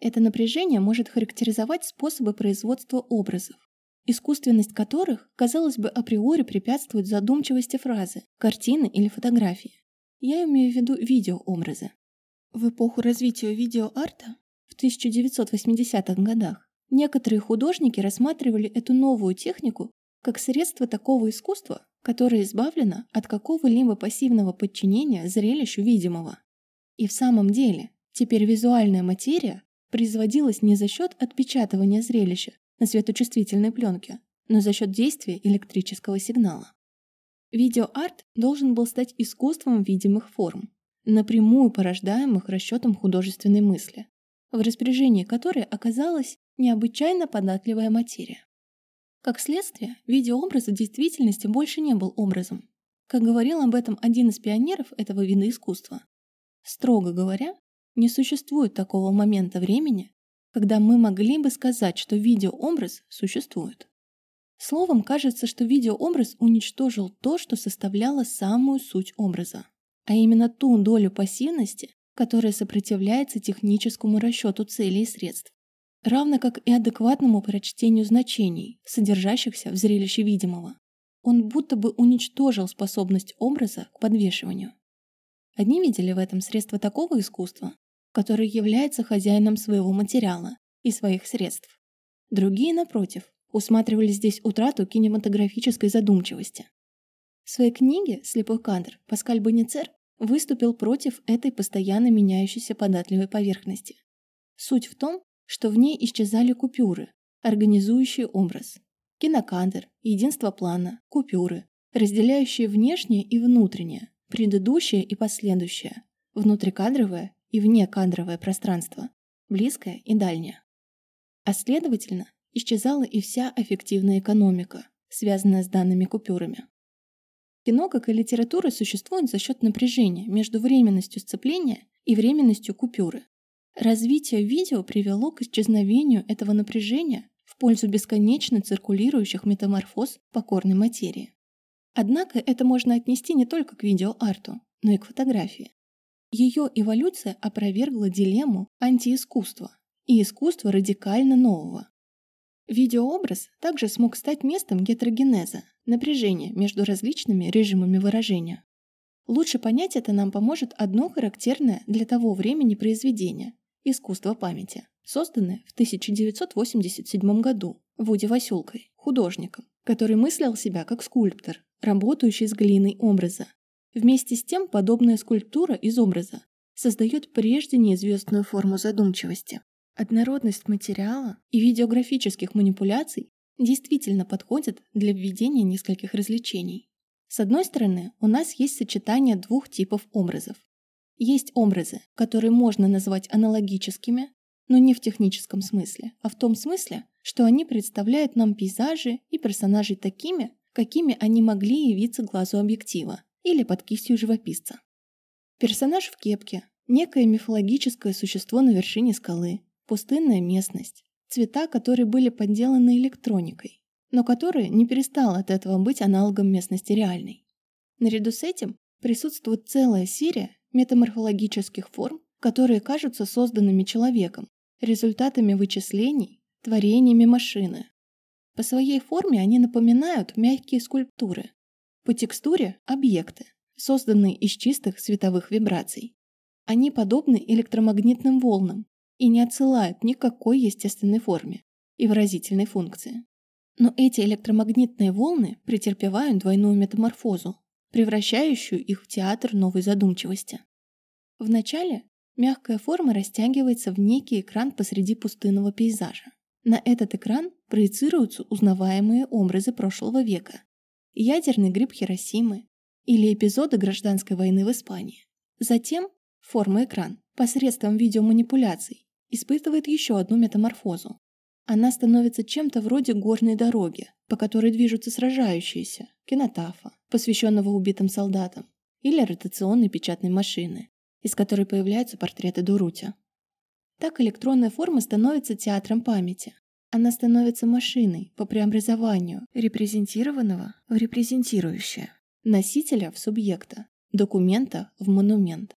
Это напряжение может характеризовать способы производства образов, искусственность которых, казалось бы, априори препятствует задумчивости фразы, картины или фотографии. Я имею в виду видеообразы. В эпоху развития видеоарта в 1980-х годах некоторые художники рассматривали эту новую технику как средство такого искусства, которое избавлено от какого-либо пассивного подчинения зрелищу видимого. И в самом деле, теперь визуальная материя производилась не за счет отпечатывания зрелища на светочувствительной пленке, но за счет действия электрического сигнала. Видеоарт должен был стать искусством видимых форм, напрямую порождаемых расчетом художественной мысли, в распоряжении которой оказалась необычайно податливая материя. Как следствие, видеообраз в действительности больше не был образом. Как говорил об этом один из пионеров этого вида искусства. Строго говоря, не существует такого момента времени, когда мы могли бы сказать, что видеообраз существует. Словом, кажется, что видеообраз уничтожил то, что составляло самую суть образа, а именно ту долю пассивности, которая сопротивляется техническому расчету целей и средств, равно как и адекватному прочтению значений, содержащихся в зрелище видимого. Он будто бы уничтожил способность образа к подвешиванию. Одни видели в этом средство такого искусства, который является хозяином своего материала и своих средств. Другие, напротив, усматривали здесь утрату кинематографической задумчивости. В своей книге «Слепой кадр» Паскаль Боницер выступил против этой постоянно меняющейся податливой поверхности. Суть в том, что в ней исчезали купюры, организующие образ. Кинокадр, единство плана, купюры, разделяющие внешнее и внутреннее, предыдущее и последующее, внутрикадровое и внекадровое пространство, близкое и дальнее. А следовательно, исчезала и вся эффективная экономика, связанная с данными купюрами. Кино, как и литература, существует за счет напряжения между временностью сцепления и временностью купюры. Развитие видео привело к исчезновению этого напряжения в пользу бесконечно циркулирующих метаморфоз покорной материи. Однако это можно отнести не только к видеоарту, но и к фотографии. Ее эволюция опровергла дилемму антиискусства и искусства радикально нового, Видеообраз также смог стать местом гетерогенеза, напряжения между различными режимами выражения. Лучше понять это нам поможет одно характерное для того времени произведение – «Искусство памяти», созданное в 1987 году Вуди Васюлкой, художником, который мыслил себя как скульптор, работающий с глиной образа. Вместе с тем подобная скульптура из образа создает прежде неизвестную форму задумчивости. Однородность материала и видеографических манипуляций действительно подходят для введения нескольких развлечений. С одной стороны, у нас есть сочетание двух типов образов. Есть образы, которые можно назвать аналогическими, но не в техническом смысле, а в том смысле, что они представляют нам пейзажи и персонажей такими, какими они могли явиться глазу объектива или под кистью живописца. Персонаж в кепке – некое мифологическое существо на вершине скалы, пустынная местность, цвета, которые были подделаны электроникой, но которые не перестал от этого быть аналогом местности реальной. Наряду с этим присутствует целая серия метаморфологических форм, которые кажутся созданными человеком, результатами вычислений, творениями машины. По своей форме они напоминают мягкие скульптуры, по текстуре – объекты, созданные из чистых световых вибраций. Они подобны электромагнитным волнам, и не отсылают никакой естественной форме и выразительной функции. Но эти электромагнитные волны претерпевают двойную метаморфозу, превращающую их в театр новой задумчивости. Вначале мягкая форма растягивается в некий экран посреди пустынного пейзажа. На этот экран проецируются узнаваемые образы прошлого века. Ядерный гриб Хиросимы или эпизоды гражданской войны в Испании. Затем форма экран посредством видеоманипуляций испытывает еще одну метаморфозу. Она становится чем-то вроде горной дороги, по которой движутся сражающиеся, кинотафа, посвященного убитым солдатам, или ротационной печатной машины, из которой появляются портреты Дурутя. Так электронная форма становится театром памяти. Она становится машиной по преобразованию репрезентированного в репрезентирующее, носителя в субъекта, документа в монумент.